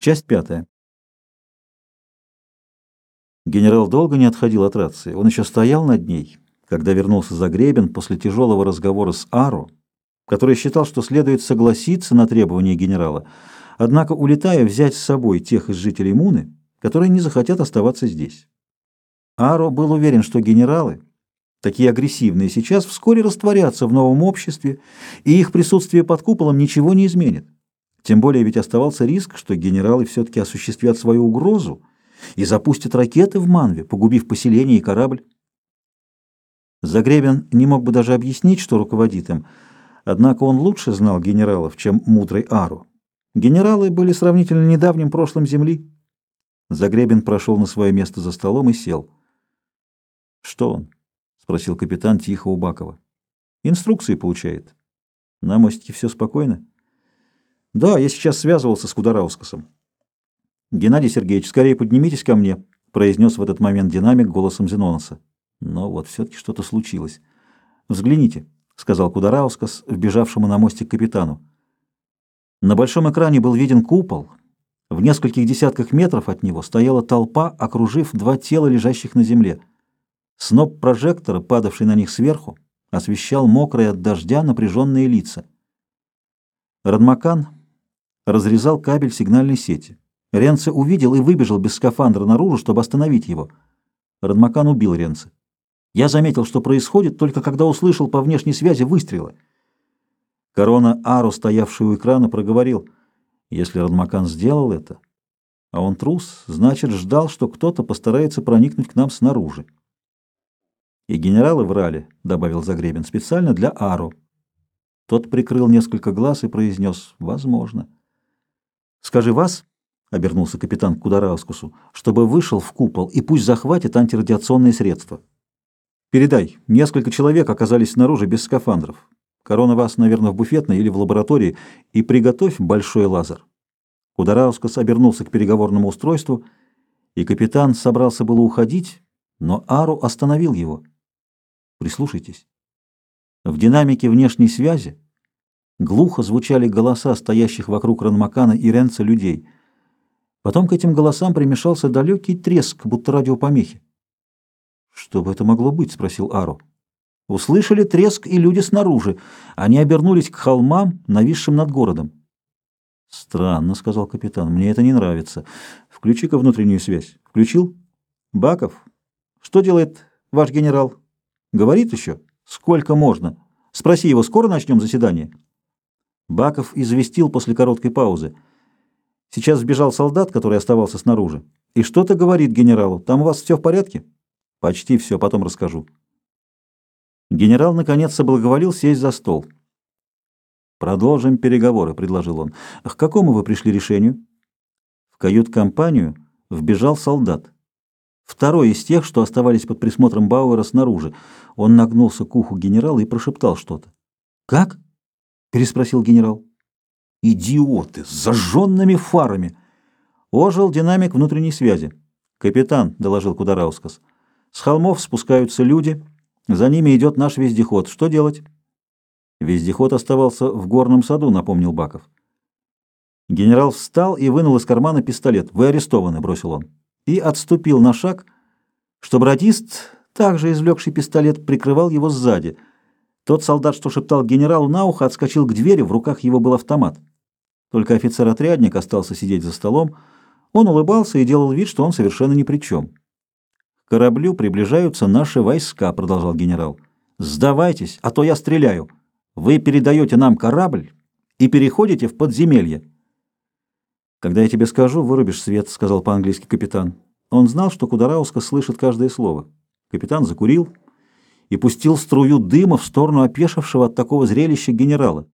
Часть пятая. Генерал долго не отходил от рации. Он еще стоял над ней, когда вернулся за гребен после тяжелого разговора с Ару, который считал, что следует согласиться на требования генерала, однако, улетая, взять с собой тех из жителей Муны, которые не захотят оставаться здесь. Аро был уверен, что генералы, такие агрессивные сейчас, вскоре растворятся в новом обществе, и их присутствие под куполом ничего не изменит. Тем более ведь оставался риск, что генералы все-таки осуществят свою угрозу и запустят ракеты в Манве, погубив поселение и корабль. Загребен не мог бы даже объяснить, что руководит им, однако он лучше знал генералов, чем мудрый Ару. Генералы были сравнительно недавним прошлым Земли. Загребен прошел на свое место за столом и сел. «Что он?» — спросил капитан тихо у Бакова. «Инструкции получает. На мостике все спокойно?» Да, я сейчас связывался с Кудараускасом. Геннадий Сергеевич, скорее поднимитесь ко мне, произнес в этот момент динамик голосом Зеноноса. Но вот все-таки что-то случилось. Взгляните, сказал Кудараускас, вбежавшему на мостик капитану. На большом экране был виден купол. В нескольких десятках метров от него стояла толпа, окружив два тела, лежащих на земле. Сноп прожектора, падавший на них сверху, освещал мокрые от дождя напряженные лица. Радмакан разрезал кабель сигнальной сети. Ренце увидел и выбежал без скафандра наружу, чтобы остановить его. Радмакан убил Ренце. Я заметил, что происходит, только когда услышал по внешней связи выстрелы. Корона Ару, стоявший у экрана, проговорил, если Радмакан сделал это, а он трус, значит, ждал, что кто-то постарается проникнуть к нам снаружи. И генералы врали, добавил Загребин, специально для Ару. Тот прикрыл несколько глаз и произнес «возможно». «Скажи вас», — обернулся капитан к Кудараускусу, «чтобы вышел в купол и пусть захватит антирадиационные средства. Передай, несколько человек оказались снаружи без скафандров. Корона вас, наверное, в буфетной или в лаборатории, и приготовь большой лазер». Кудараускус обернулся к переговорному устройству, и капитан собрался было уходить, но Ару остановил его. «Прислушайтесь». В динамике внешней связи глухо звучали голоса стоящих вокруг Ранмакана и Ренца людей. Потом к этим голосам примешался далекий треск, будто радиопомехи. «Что бы это могло быть?» — спросил Ару. Услышали треск и люди снаружи. Они обернулись к холмам, нависшим над городом. «Странно», — сказал капитан, — «мне это не нравится. Включи-ка внутреннюю связь». «Включил?» «Баков, что делает ваш генерал?» «Говорит еще?» Сколько можно? Спроси его, скоро начнем заседание? Баков известил после короткой паузы. Сейчас сбежал солдат, который оставался снаружи. И что-то говорит генералу. Там у вас все в порядке? Почти все, потом расскажу. Генерал, наконец, соблаговолил сесть за стол. «Продолжим переговоры», — предложил он. «К какому вы пришли решению?» В кают-компанию вбежал солдат. Второй из тех, что оставались под присмотром Бауэра снаружи. Он нагнулся к уху генерала и прошептал что-то. «Как?» — переспросил генерал. «Идиоты! С зажженными фарами!» Ожил динамик внутренней связи. «Капитан», — доложил Кудараускас, — «с холмов спускаются люди, за ними идет наш вездеход. Что делать?» Вездеход оставался в горном саду, напомнил Баков. Генерал встал и вынул из кармана пистолет. «Вы арестованы», — бросил он и отступил на шаг, чтобы радист, также извлекший пистолет, прикрывал его сзади. Тот солдат, что шептал генералу на ухо, отскочил к двери, в руках его был автомат. Только офицер-отрядник остался сидеть за столом. Он улыбался и делал вид, что он совершенно ни при чем. «К кораблю приближаются наши войска», — продолжал генерал. «Сдавайтесь, а то я стреляю. Вы передаете нам корабль и переходите в подземелье». «Когда я тебе скажу, вырубишь свет», — сказал по-английски капитан. Он знал, что Кударауска слышит каждое слово. Капитан закурил и пустил струю дыма в сторону опешившего от такого зрелища генерала.